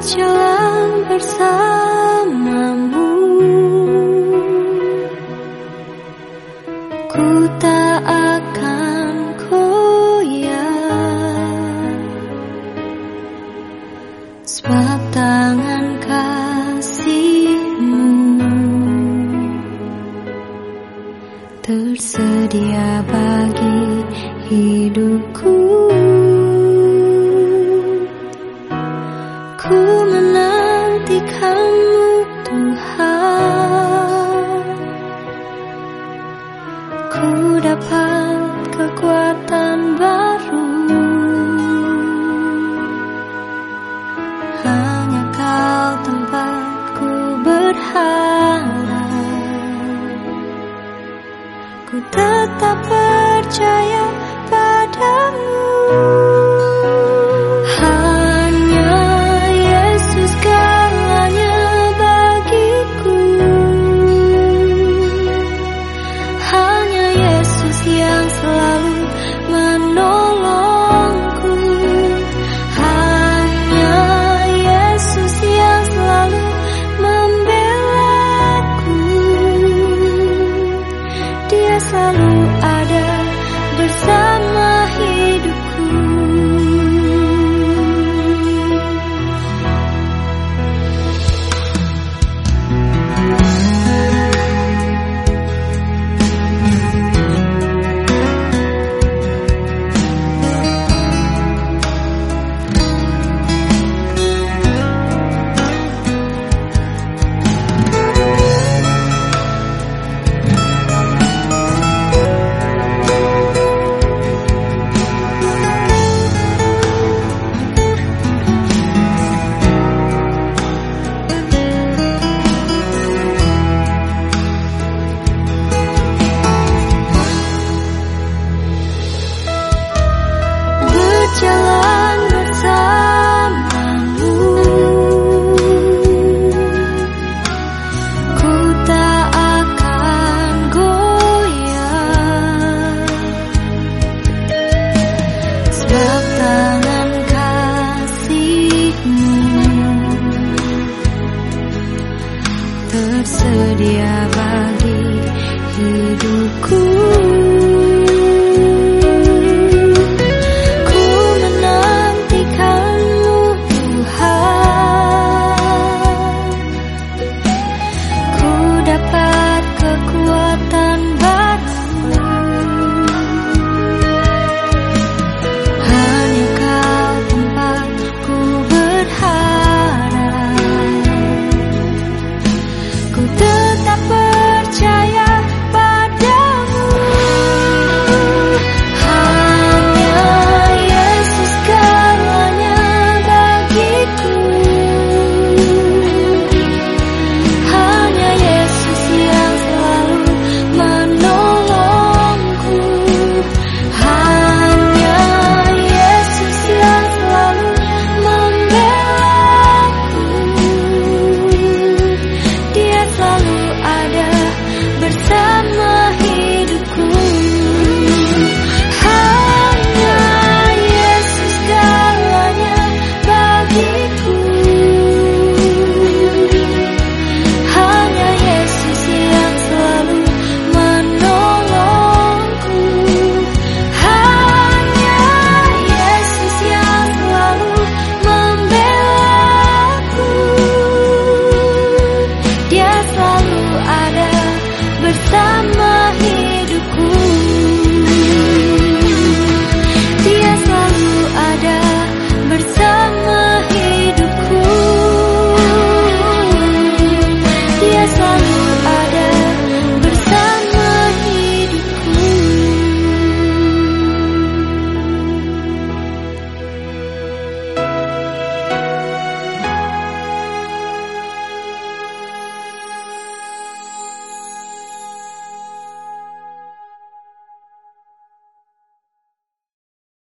berjalan bersamamu. Ku tak akan goyah Sebab tangan kasihmu Tersedia bagi hidupku Ku tetap percaya padamu selalu ada bersama